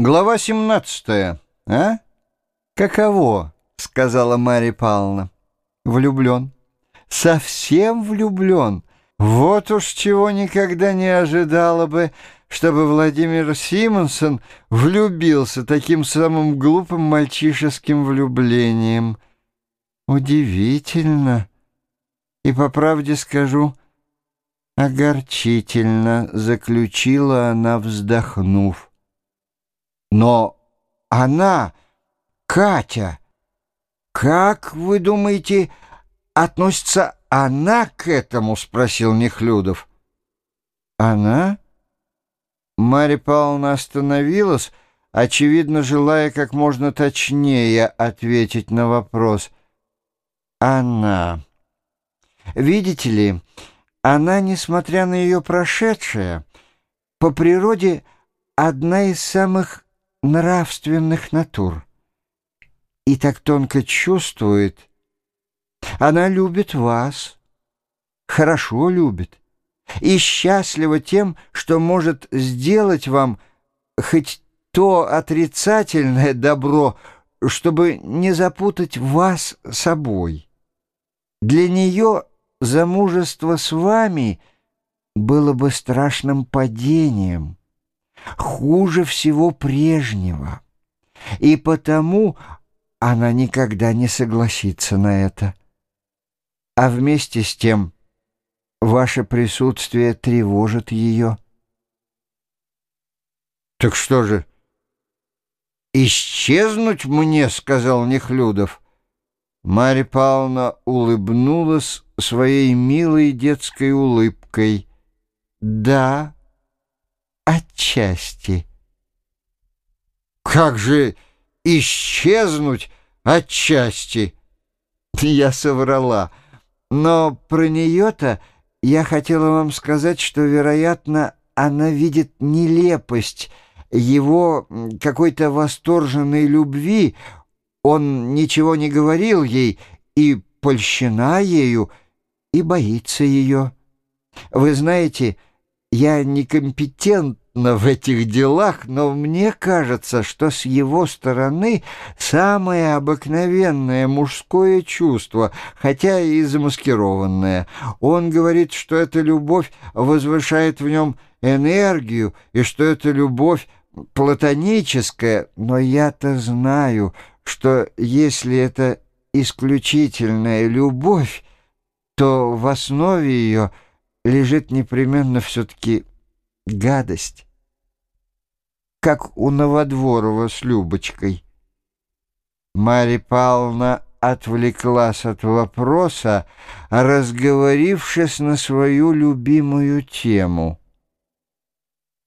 Глава 17. А? Каково? сказала Марья Павловна. Влюблен. Совсем влюблен. Вот уж чего никогда не ожидала бы, чтобы Владимир Симонсон влюбился таким самым глупым мальчишеским влюблением. Удивительно. И по правде скажу, огорчительно заключила она, вздохнув. Но она, Катя, как вы думаете, относится она к этому? Спросил Нехлюдов. Она? Марья Павловна остановилась, очевидно, желая как можно точнее ответить на вопрос. Она. Видите ли, она, несмотря на ее прошедшее, по природе одна из самых нравственных натур и так тонко чувствует. Она любит вас, хорошо любит и счастлива тем, что может сделать вам хоть то отрицательное добро, чтобы не запутать вас собой. Для нее замужество с вами было бы страшным падением хуже всего прежнего, и потому она никогда не согласится на это. А вместе с тем ваше присутствие тревожит ее. «Так что же, исчезнуть мне?» — сказал Нехлюдов. Марья Павловна улыбнулась своей милой детской улыбкой. «Да» отчасти. Как же исчезнуть отчасти? Я соврала. Но про нее-то я хотела вам сказать, что, вероятно, она видит нелепость его какой-то восторженной любви. Он ничего не говорил ей и польщена ею, и боится ее. Вы знаете, я некомпетентна в этих делах, но мне кажется, что с его стороны самое обыкновенное мужское чувство, хотя и замаскированное. Он говорит, что эта любовь возвышает в нем энергию, и что эта любовь платоническая, но я-то знаю, что если это исключительная любовь, то в основе ее — лежит непременно все-таки гадость, как у Новодворова с Любочкой. Марья Павловна отвлеклась от вопроса, разговорившись на свою любимую тему.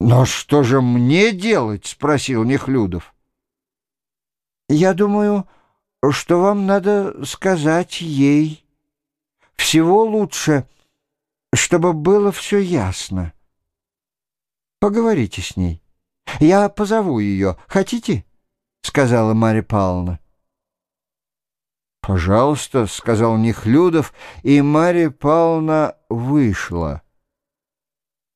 «Но что же мне делать?» — спросил Нехлюдов. «Я думаю, что вам надо сказать ей. Всего лучше — чтобы было все ясно. Поговорите с ней. Я позову ее. Хотите? — сказала Марья Павловна. «Пожалуйста», — сказал Нехлюдов, и Марья Павловна вышла.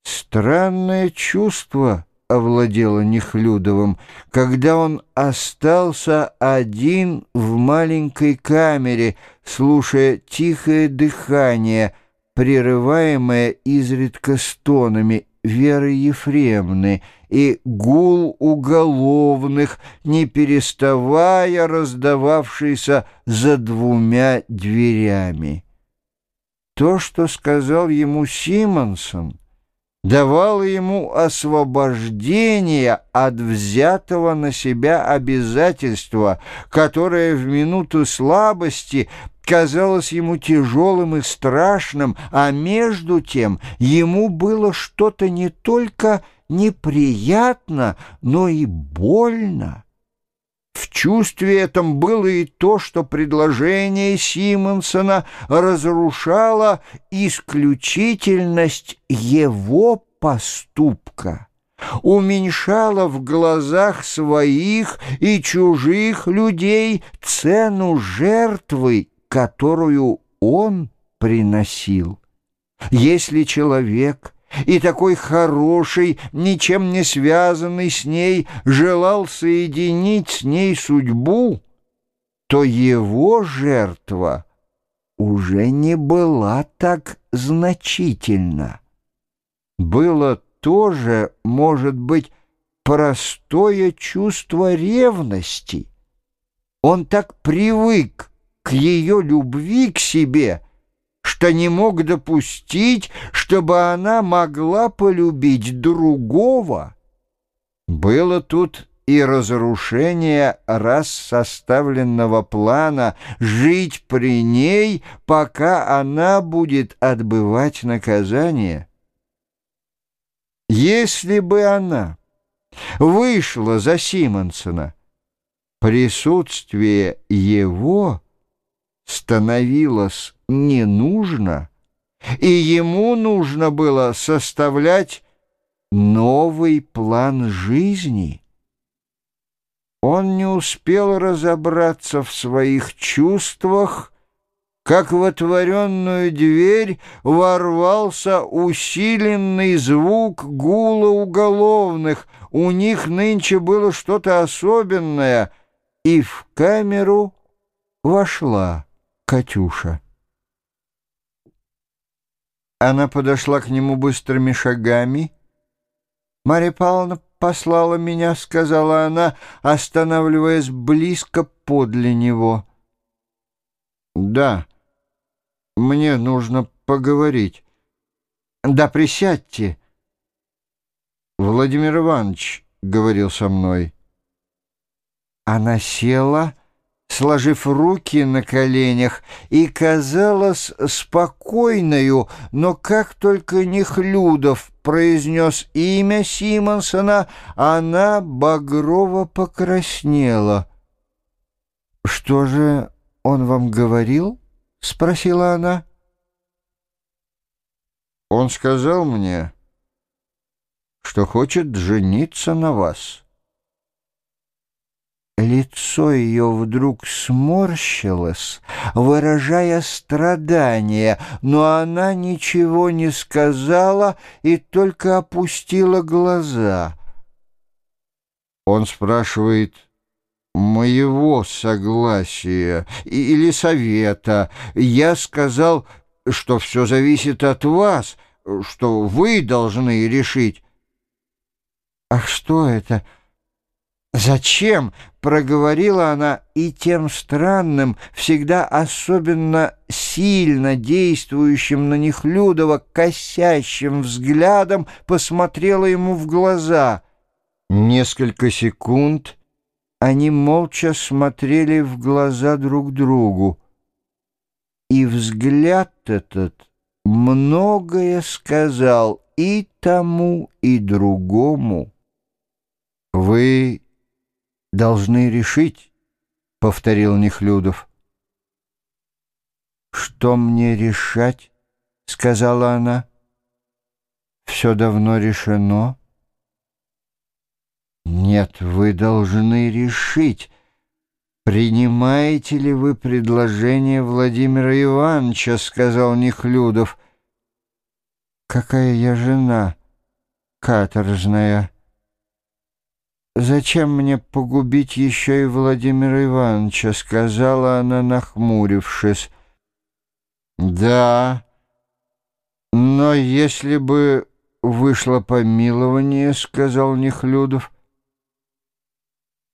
Странное чувство овладело Нехлюдовым, когда он остался один в маленькой камере, слушая тихое дыхание — прерываемая изредка стонами Веры Ефремны и гул уголовных, не переставая раздававшийся за двумя дверями. То, что сказал ему Симонсон, давало ему освобождение от взятого на себя обязательства, которое в минуту слабости казалось ему тяжелым и страшным, а между тем ему было что-то не только неприятно, но и больно. В чувстве этом было и то, что предложение Симонсона разрушало исключительность его поступка уменьшало в глазах своих и чужих людей цену жертвы которую он приносил. Если человек и такой хороший, ничем не связанный с ней, желал соединить с ней судьбу, то его жертва уже не была так значительна. Было тоже, может быть, простое чувство ревности. Он так привык к ее любви к себе, что не мог допустить, чтобы она могла полюбить другого. Было тут и разрушение раз составленного плана жить при ней, пока она будет отбывать наказание. Если бы она вышла за Симонсона, присутствие его становилось не нужно, и ему нужно было составлять новый план жизни. Он не успел разобраться в своих чувствах, как в отворенную дверь ворвался усиленный звук гула уголовных. У них нынче было что-то особенное, и в камеру вошла Катюша. Она подошла к нему быстрыми шагами. Марья Павловна послала меня, — сказала она, останавливаясь близко подле него. «Да, мне нужно поговорить. Да, присядьте». «Владимир Иванович», — говорил со мной. Она села, — сложив руки на коленях, и казалась спокойною, но как только Нехлюдов произнес имя Симонсона, она багрово покраснела. «Что же он вам говорил?» — спросила она. «Он сказал мне, что хочет жениться на вас». Лицо ее вдруг сморщилось, выражая страдание, но она ничего не сказала и только опустила глаза. Он спрашивает моего согласия или совета. Я сказал, что все зависит от вас, что вы должны решить. «Ах, что это?» «Зачем?» — проговорила она и тем странным, всегда особенно сильно действующим на них Людова, косящим взглядом посмотрела ему в глаза. Несколько секунд они молча смотрели в глаза друг другу. И взгляд этот многое сказал и тому, и другому. «Вы должны решить, — повторил Нехлюдов. «Что мне решать?» — сказала она. «Все давно решено». «Нет, вы должны решить, принимаете ли вы предложение Владимира Ивановича», — сказал Нехлюдов. «Какая я жена каторжная!» «Зачем мне погубить еще и Владимира Ивановича?» — сказала она, нахмурившись. «Да, но если бы вышло помилование, — сказал Нехлюдов.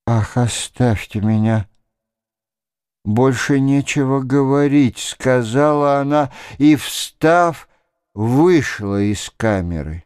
«Ах, оставьте меня!» «Больше нечего говорить», — сказала она, и, встав, вышла из камеры.